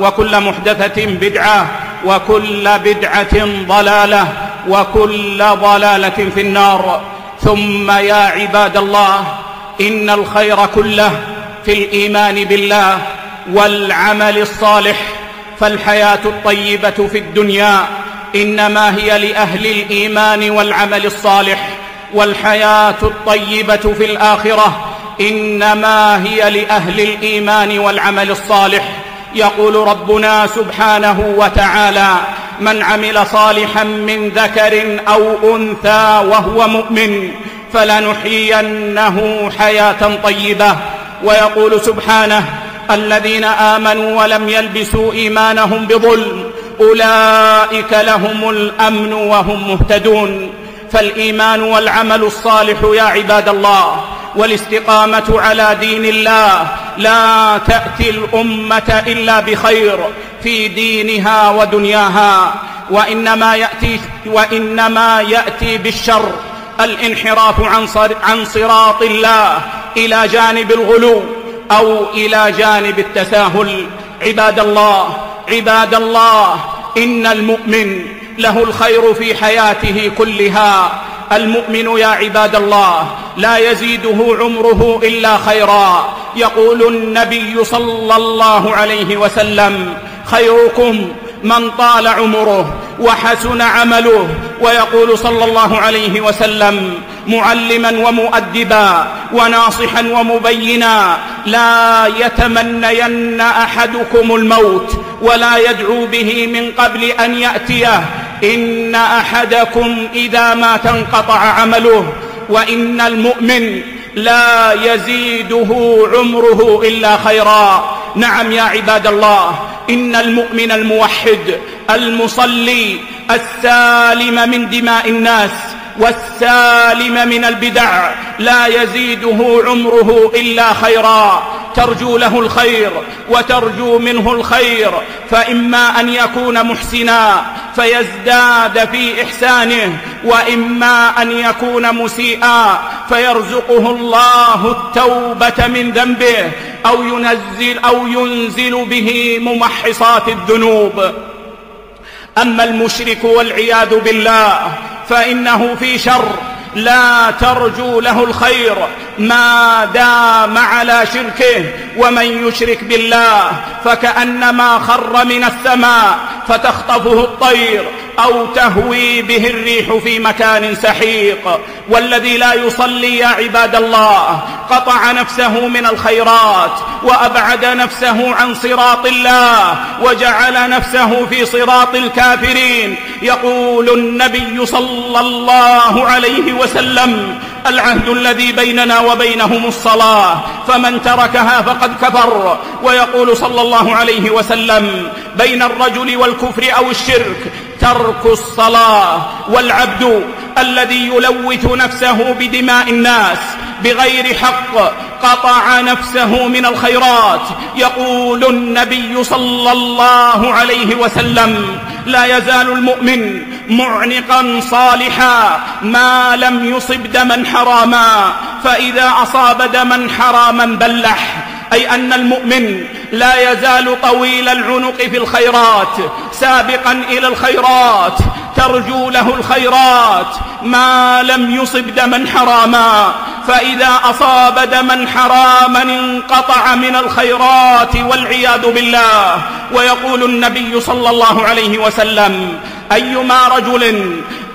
وكل محدثة بدعة وكل بدعة ضلالة وكل ضلالة في النار. ثم يا عباد الله إن الخير كله في الإيمان بالله والعمل الصالح فالحياة الطيبة في الدنيا إنما هي لأهل الإيمان والعمل الصالح والحياة الطيبة في الآخرة إنما هي لأهل الإيمان والعمل الصالح. يقول ربنا سبحانه وتعالى من عمل صالحا من ذكر أو أنثى وهو مؤمن فلنحيينه حياة طيبة. ويقول سبحانه الذين آمنوا ولم يلبسوا إيمانهم بظلم أولئك لهم الأمن وهم مهتدون. فالإيمان والعمل الصالح يا عباد الله. والاستقامة على دين الله. لا تأتي الأمة إلا بخير في دينها ودنياها. وإنما يأتي, وإنما يأتي بالشر. الانحراف عن, عن صراط الله. إلى جانب الغلو أو إلى جانب التساهل. عباد الله عباد الله إن المؤمن له الخير في حياته كلها. المؤمن يا عباد الله لا يزيده عمره إلا خيرا. يقول النبي صلى الله عليه وسلم خيركم من طال عمره وحسن عمله. ويقول صلى الله عليه وسلم معلما ومؤدبا وناصحا ومبينا لا يتمنين أحدكم الموت ولا يدعو به من قبل أن يأتيه إن أحدكم إذا مات انقطع عمله وإن المؤمن لا يزيده عمره إلا خيرا. نعم يا عباد الله إن المؤمن الموحد المصلي السالم من دماء الناس والسالم من البدع لا يزيده عمره إلا خيرا. ترجو له الخير وترجو منه الخير فإما أن يكون محسنا فيزداد في إحسانه وإما أن يكون مسيئا فيرزقه الله التوبة من ذنبه أو ينزل, أو ينزل به ممحصات الذنوب. أما المشرك والعياذ بالله فإنه في شر لا ترجو له الخير ما دام على شركه ومن يشرك بالله فكأنما خر من السماء فتخطفه الطير أو تهوي به الريح في مكان سحيق والذي لا يصلي يا عباد الله قطع نفسه من الخيرات وأبعد نفسه عن صراط الله وجعل نفسه في صراط الكافرين يقول النبي صلى الله عليه وسلم العهد الذي بيننا وبينهم الصلاة فمن تركها فقد كفر. ويقول صلى الله عليه وسلم بين الرجل والكفر أو الشرك ترك الصلاة والعبد الذي يلوث نفسه بدماء الناس. بغير حق قطع نفسه من الخيرات. يقول النبي صلى الله عليه وسلم لا يزال المؤمن معنقا صالحا ما لم يصب دما حراما. فإذا أصاب دما حراما بلح. أي أن المؤمن لا يزال طويل العنق في الخيرات سابقا إلى الخيرات. ترجو له الخيرات ما لم يصب دما حراما فإذا أصاب دما حراما انقطع من الخيرات والعياذ بالله. ويقول النبي صلى الله عليه وسلم أيما رجل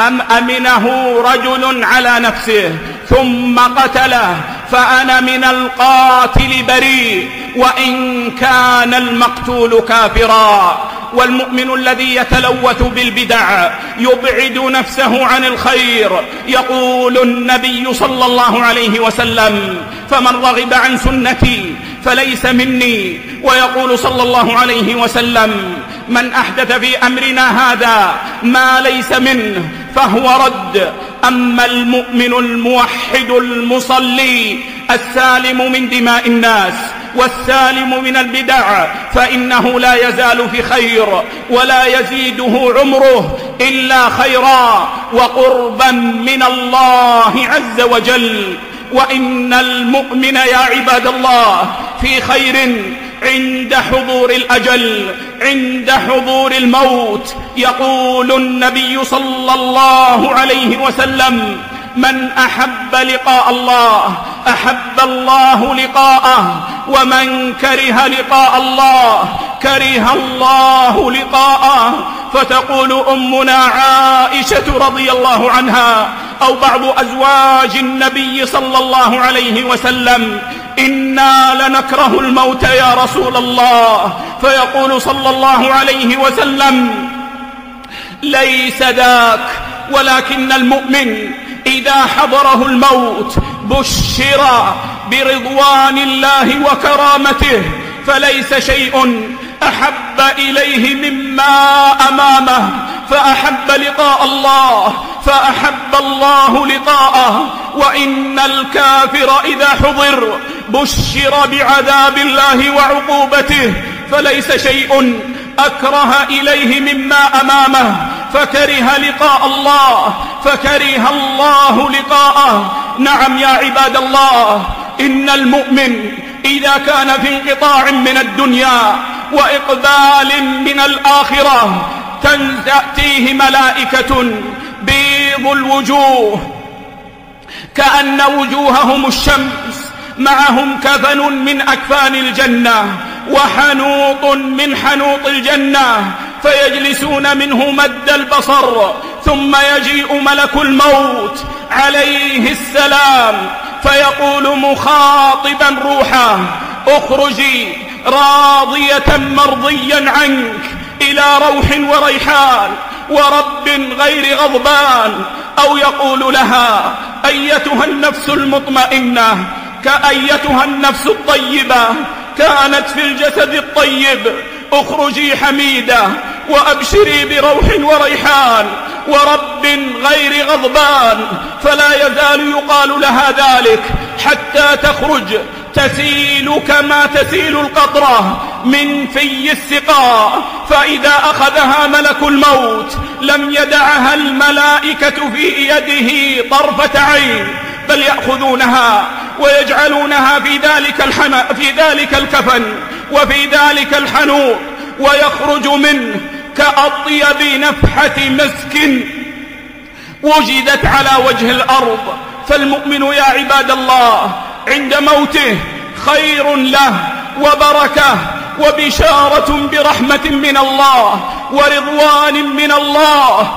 أم أمنه رجل على نفسه؟ ثم قتله فأنا من القاتل بريء وإن كان المقتول كافرا. والمؤمن الذي يتلوث بالبدع يبعد نفسه عن الخير يقول النبي صلى الله عليه وسلم فمن رغب عن سنتي فليس مني. ويقول صلى الله عليه وسلم من أحدث في أمرنا هذا ما ليس منه فهو رد. أما المؤمن الموحد المصلي السالم من دماء الناس والسالم من البدع فإنه لا يزال في خير ولا يزيده عمره إلا خيرا. وقربا من الله عز وجل. وإن المؤمن يا عباد الله في خير عند حضور الأجل عند حضور الموت. يقول النبي صلى الله عليه وسلم من أحب لقاء الله أحب الله لقاءه ومن كره لقاء الله كره الله لقاءه. فتقول أمنا عائشة رضي الله عنها أو بعض أزواج النبي صلى الله عليه وسلم إنا لنكره الموت يا رسول الله. فيقول صلى الله عليه وسلم ليس ذاك ولكن المؤمن إذا حضره الموت بشر برضوان الله وكرامته فليس شيء. أحب إليه مما أمامه فأحب لقاء الله فأحب الله لقاءه. وإن الكافر إذا حضر بشر بعذاب الله وعقوبته فليس شيء أكره إليه مما أمامه. فكره لقاء الله فكره الله لقاءه. نعم يا عباد الله إن المؤمن إذا كان في انقطاع من الدنيا وإقبال من الآخرة تأتيه ملائكة بيض الوجوه كأن وجوههم الشمس معهم كفن من أكفان الجنة وحنوط من حنوط الجنة فيجلسون منه مد البصر ثم يجيء ملك الموت عليه السلام. فيقول مخاطبا روحه اخرجي راضية مرضيا عنك إلى روح وريحان ورب غير غضبان. أو يقول لها أيتها النفس المطمئنة؟ كأيتها النفس الطيبة؟ كانت في الجسد الطيب اخرجي حميدة. وأبشري بروح وريحان ورب غير غضبان فلا يزال يقال لها ذلك حتى تخرج تسيل كما تسيل القطرة من في السقاء فإذا أخذها ملك الموت لم يدعها الملائكة في يده طرفة عين بل يأخذونها ويجعلونها في ذلك, الحم... في ذلك الكفن وفي ذلك الحنوط ويخرج منه كأطيب نفحة مسك وجدت على وجه الأرض فالمؤمن يا عباد الله عند موته خير له وبركة وبشارة برحمة من الله ورضوان من الله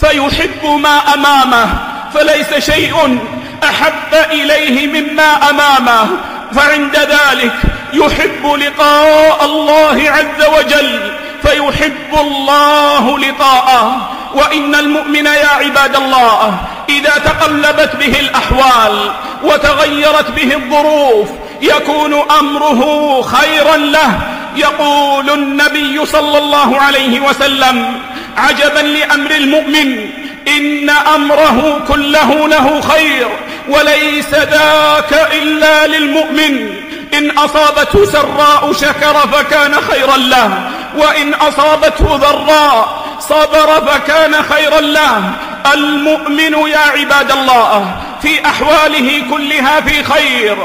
فيحب ما أمامه فليس شيء أحب إليه مما أمامه فعند ذلك يحب لقاء الله عز وجل فيحب الله لطاءه وإن المؤمن يا عباد الله إذا تقلبت به الأحوال وتغيرت به الظروف يكون أمره خيرا له. يقول النبي صلى الله عليه وسلم عجبا لأمر المؤمن إن أمره كله له خير وليس ذاك إلا للمؤمن. إن أصابته سراء شكر فكان خيرا له وإن أصابته ذراء صبر فكان خيرا له. المؤمن يا عباد الله في أحواله كلها في خير.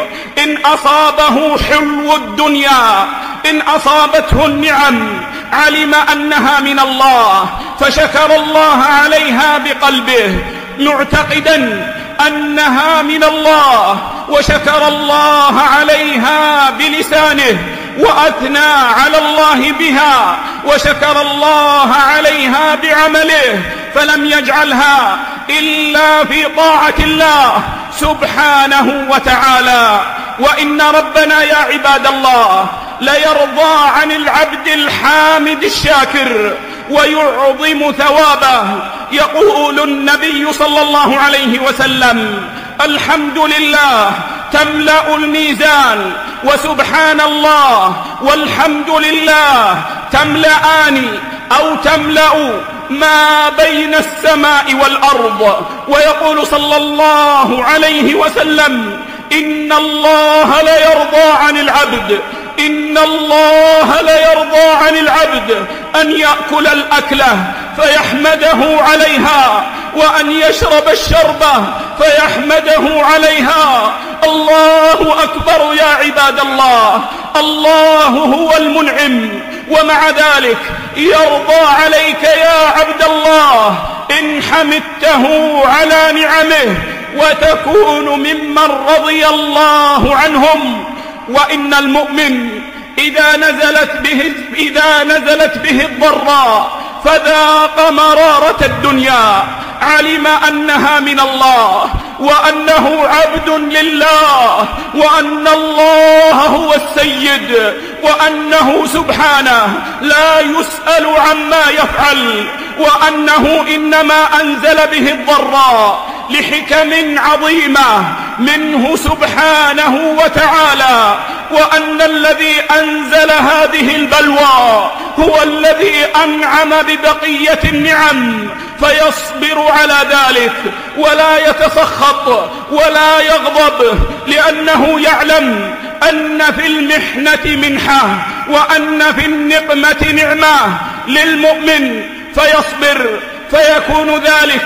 إن أصابه حلو الدنيا إن أصابته النعم علم أنها من الله فشكر الله عليها بقلبه. معتقدا أنها من الله. وشكر الله عليها بلسانه وأثنى على الله بها وشكر الله عليها بعمله فلم يجعلها إلا في طاعة الله سبحانه وتعالى وإن ربنا يا عباد الله ليرضى عن العبد الحامد الشاكر ويعظم ثوابه يقول النبي صلى الله عليه وسلم الحمد لله تملأ الميزان وسبحان الله والحمد لله تملأان أو تملأ ما بين السماء والأرض ويقول صلى الله عليه وسلم إن الله لا يرضى عن العبد إن الله لا يرضى عن العبد أن يأكل الأكلة فيحمده عليها وأن يشرب الشربة فيحمده عليها. الله أكبر يا عباد الله. الله هو المنعم. ومع ذلك يرضى عليك يا عبد الله. إن حمدته على نعمه وتكون ممن رضي الله عنهم. وإن المؤمن إذا نزلت به, إذا نزلت به الضراء فذاق مرارة الدنيا. علم أنها من الله وأنه عبد لله وأن الله هو السيد وأنه سبحانه لا يسأل عما يفعل وأنه إنما أنزل به الضراء لحكم عظيمة منه سبحانه وتعالى وأن الذي أنزل هذه البلوى هو الذي أنعم ببقية النعم فيصبر على ذلك ولا يتسخط ولا يغضب لأنه يعلم أن في المحنة منحة وأن في النقمة نعمة للمؤمن فيصبر فيكون ذلك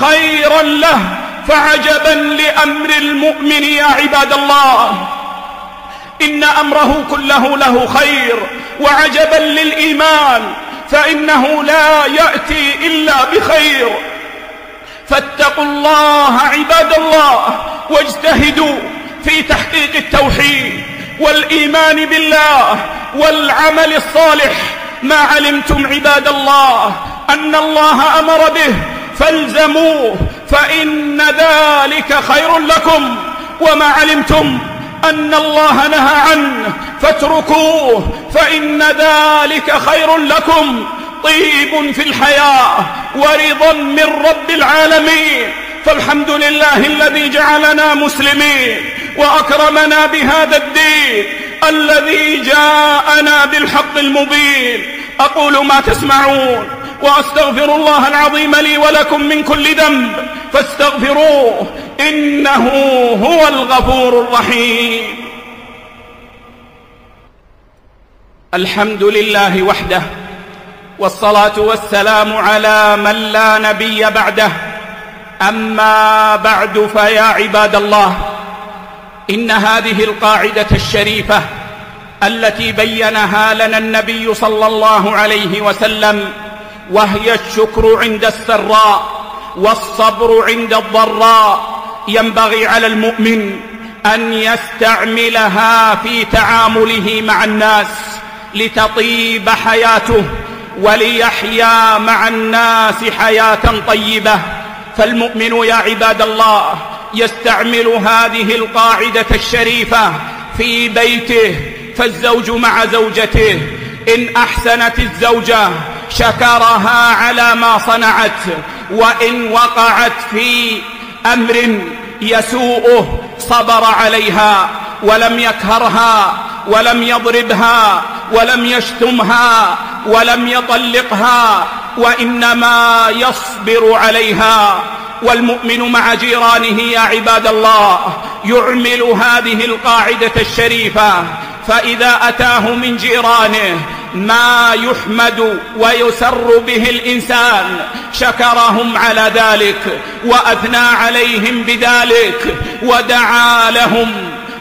خيرا له فعجبا لأمر المؤمن يا عباد الله. إن أمره كله له خير وعجبا للإيمان فإنه لا يأتي إلا بخير. فاتقوا الله عباد الله واجتهدوا في تحقيق التوحيد والإيمان بالله والعمل الصالح. ما علمتم عباد الله أن الله أمر به فالزموه فإن ذلك خير لكم. وما علمتم أن الله نهى عنه. فاتركوه فإن ذلك خير لكم. طيب في الحياة ورضا من رب العالمين. فالحمد لله الذي جعلنا مسلمين وأكرمنا بهذا الدين الذي جاءنا بالحق المبين. أقول ما تسمعون. وأستغفر الله العظيم لي ولكم من كل ذنب. فاستغفروه. إنه هو الغفور الرحيم. الحمد لله وحده والصلاة والسلام على من لا نبي بعده. أما بعد فيا عباد الله إن هذه القاعدة الشريفة التي بينها لنا النبي صلى الله عليه وسلم وهي الشكر عند السراء والصبر عند الضراء. ينبغي على المؤمن أن يستعملها في تعامله مع الناس لتطيب حياته وليحيا مع الناس حياة طيبة. فالمؤمن يا عباد الله يستعمل هذه القاعدة الشريفة في بيته فالزوج مع زوجته. إن أحسنت الزوجة شكرها على ما صنعت وإن وقعت في أمر يسوءه صبر عليها ولم يكهرها ولم يضربها ولم يشتمها ولم يطلقها وإنما يصبر عليها والمؤمن مع جيرانه يا عباد الله يعمل هذه القاعدة الشريفة فإذا أتاه من جيرانه ما يحمد ويسر به الإنسان. شكرهم على ذلك وأثنى عليهم بذلك ودعا لهم.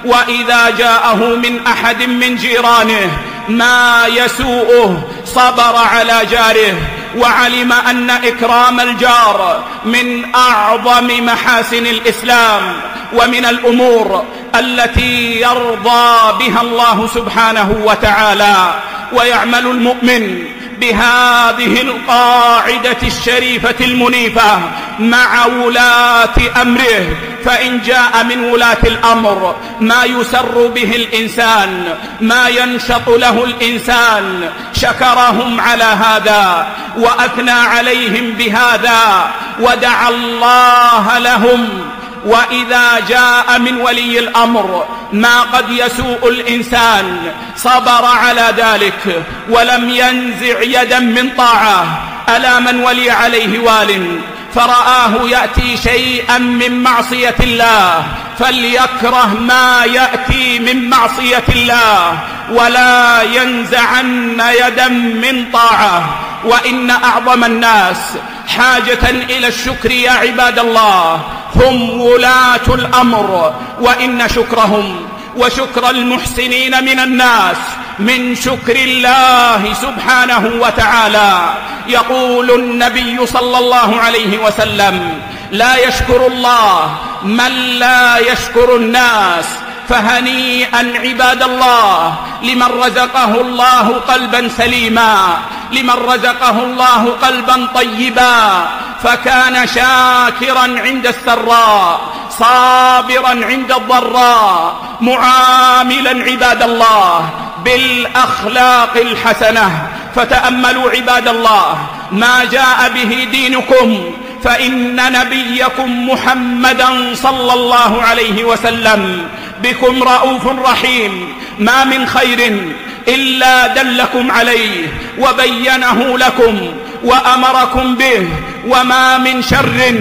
وإذا جاءه من أحد من جيرانه ما يسوءه صبر على جاره وعلم أن إكرام الجار من أعظم محاسن الإسلام. ومن الأمور التي يرضى بها الله سبحانه وتعالى ويعمل المؤمن بهذه القاعدة الشريفة المنيفة مع ولاة أمره. فإن جاء من ولاة الأمر ما يسر به الإنسان ما ينشط له الإنسان. شكرهم على هذا وأثنى عليهم بهذا ودعا الله لهم. وإذا جاء من ولي الأمر ما قد يسوء الإنسان صبر على ذلك ولم ينزع يدا من طاعة ألا من ولي عليه وال فرآه يأتي شيئا من معصية الله فليكره ما يأتي من معصية الله ولا ينزعن يدا من طاعة وإن أعظم الناس حاجة إلى الشكر يا عباد الله هم ولاة الأمر وإن شكرهم وشكر المحسنين من الناس من شكر الله سبحانه وتعالى. يقول النبي صلى الله عليه وسلم لا يشكر الله من لا يشكر الناس فهنيئا عباد الله لمن رزقه الله قلبا سليما لمن رزقه الله قلبا طيبا فكان شاكرا عند السراء صابرا عند الضراء معاملا عباد الله بالأخلاق الحسنة. فتأملوا عباد الله ما جاء به دينكم. فإن نبيكم محمدا صلى الله عليه وسلم بكم رؤوف رحيم ما من خير إلا دلكم عليه وبينه لكم وأمركم به وما من شر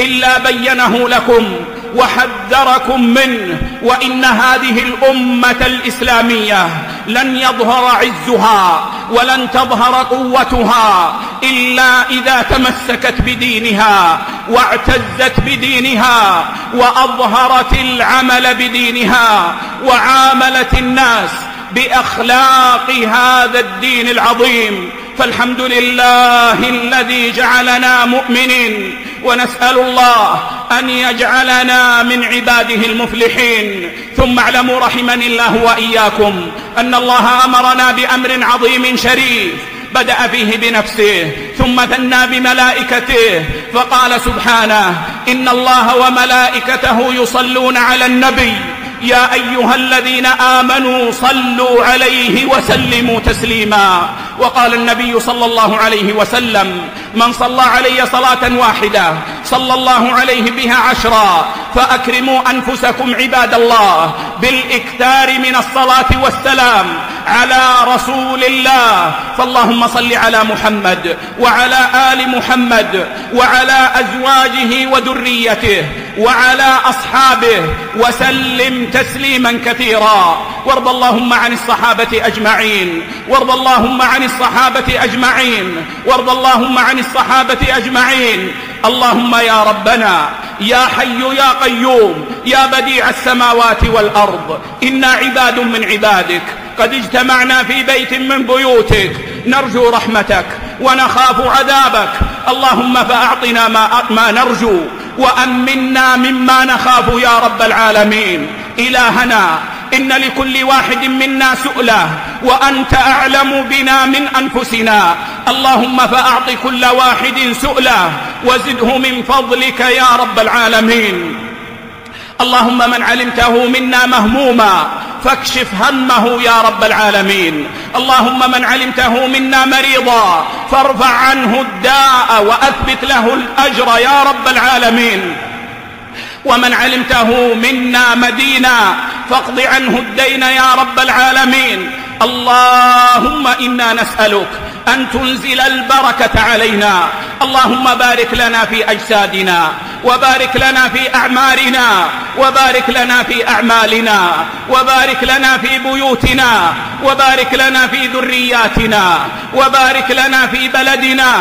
إلا بينه لكم وحذركم منه وإن هذه الأمة الإسلامية لن يظهر عزها ولن تظهر قوتها إلا إذا تمسكت بدينها واعتزت بدينها وأظهرت العمل بدينها وعاملت الناس بأخلاق هذا الدين العظيم. فالحمد لله الذي جعلنا مؤمنين ونسأل الله أن يجعلنا من عباده المفلحين ثم اعلموا رحمني الله وإياكم أن الله أمرنا بأمر عظيم شريف بدأ فيه بنفسه ثم ثنى بملائكته فقال سبحانه إن الله وملائكته يصلون على النبي يا أيها الذين آمنوا صلوا عليه وسلموا تسليما. وقال النبي صلى الله عليه وسلم من صلى علي صلاة واحدة صلى الله عليه بها عشرا فأكرموا أنفسكم عباد الله بالإكتار من الصلاة والسلام على رسول الله. فاللهم صل على محمد وعلى آل محمد وعلى أزواجه وذريته وعلى أصحابه وسلم تسليما كثيرا. وارض اللهم عن الصحابة أجمعين. وارض اللهم عن الصحابة أجمعين. وارض اللهم عن الصحابة أجمعين. اللهم يا ربنا يا حي يا قيوم يا بديع السماوات والأرض. إنا عباد من عبادك. قد اجتمعنا في بيت من بيوتك. نرجو رحمتك ونخاف عذابك. اللهم فأعطنا ما, ما نرجو. وأمنا مما نخاف يا رب العالمين. إلهنا إن لكل واحد منا سؤله وأنت أعلم بنا من أنفسنا. اللهم فأعط كل واحد سؤله وزده من فضلك يا رب العالمين. اللهم من علمته منا مهموما فاكشف همه يا رب العالمين. اللهم من علمته منا مريضا فارفع عنه الداء وأثبت له الأجر يا رب العالمين. ومن علمته منا مدينا فاقض عنه الدين يا رب العالمين. اللهم إنا نسألك أن تنزل البركة علينا. اللهم بارك لنا في أجسادنا وبارك لنا في أعمارنا وبارك لنا في أعمالنا وبارك لنا في بيوتنا وبارك لنا في ذرياتنا وبارك لنا في بلدنا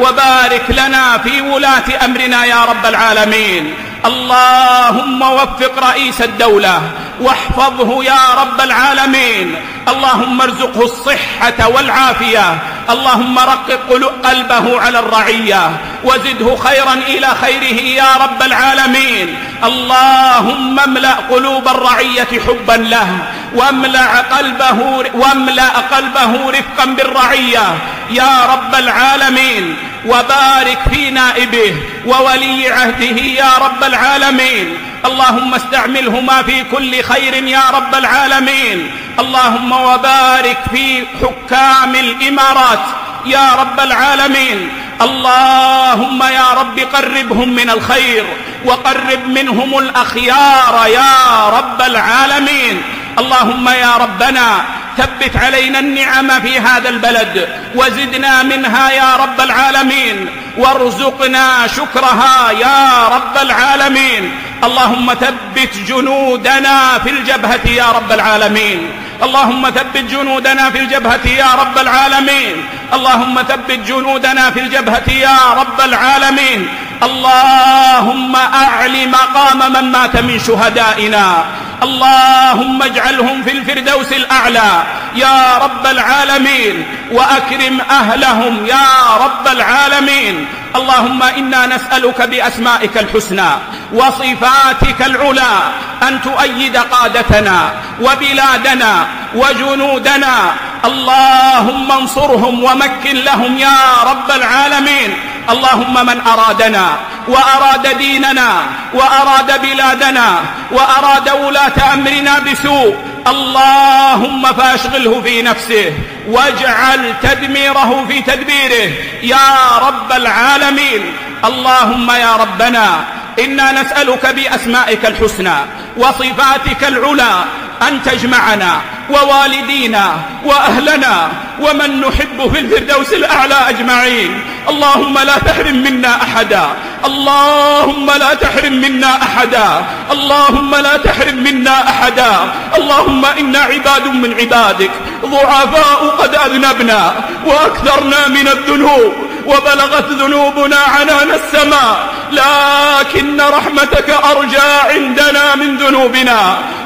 وبارك لنا في ولاة أمرنا يا رب العالمين. اللهم وفق رئيس الدولة واحفظه يا رب العالمين. اللهم ارزقه الصحة والعافية. اللهم رقق قلبه على الرعية وزده خيرا إلى خيره يا رب العالمين. اللهم املأ قلوب الرعية حبا له واملأ قلبه, واملأ قلبه رفقا بالرعية. يا رب العالمين. وبارك في نائبه وولي عهده يا رب العالمين. اللهم استعملهما في كل خير يا رب العالمين. اللهم وبارك في حكام الإمارات يا رب العالمين. اللهم يا رب قربهم من الخير وقرب منهم الأخيار يا رب العالمين. اللهم يا ربنا ثبت علينا النعم في هذا البلد وزدنا منها يا رب العالمين وارزقنا شكرها يا رب العالمين اللهم ثبت جنودنا في الجبهة يا رب العالمين اللهم ثبت جنودنا في الجبهة يا رب العالمين اللهم ثبت جنودنا في الجبهة يا رب العالمين اللهم أعلي مقام من مات من شهدائنا اللهم اجعلهم في الفردوس الأعلى يا رب العالمين وأكرم أهلهم يا رب العالمين. اللهم إنا نسألك بأسمائك الحسنى وصفاتك العلى أن تؤيد قادتنا وبلادنا وجنودنا. اللهم انصرهم ومكن لهم يا رب العالمين. اللهم من أرادنا وأراد ديننا وأراد بلادنا وأراد ولاة أمرنا بسوء اللهم فاشغله في نفسه واجعل تدميره في تدبيره يا رب العالمين اللهم يا ربنا إنا نسألك بأسمائك الحسنى وصفاتك العلى أن تجمعنا ووالدينا وأهلنا ومن نحب في الفردوس الأعلى أجمعين. اللهم لا تحرم منا أحدا. اللهم لا تحرم منا أحدا. اللهم لا تحرم منا أحدا. اللهم إنا عباد من عبادك. ضعفاء قد أذنبنا وأكثرنا من الذنوب. وبلغت ذنوبنا عنان السماء لكن رحمتك أرجى عندنا من ذنوبنا.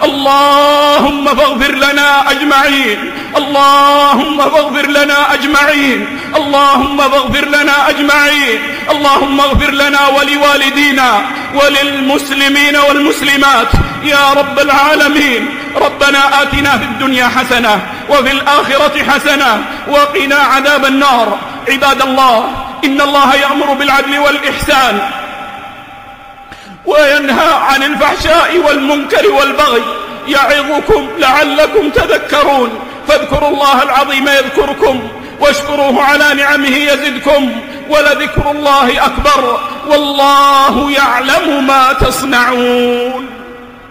الله اللهم فاغفر لنا أجمعين. اللهم فاغفر لنا أجمعين. اللهم فاغفر لنا أجمعين. اللهم اغفر لنا ولوالدينا وللمسلمين والمسلمات. يا رب العالمين. ربنا آتنا في الدنيا حسنة وفي الآخرة حسنة وقنا عذاب النار. عباد الله إن الله يأمر بالعدل والإحسان وينهى عن الفحشاء والمنكر والبغي. يعظكم لعلكم تذكرون. فاذكروا الله العظيم يذكركم واشكروه على نعمه يزدكم ولذكر الله أكبر. والله يعلم ما تصنعون.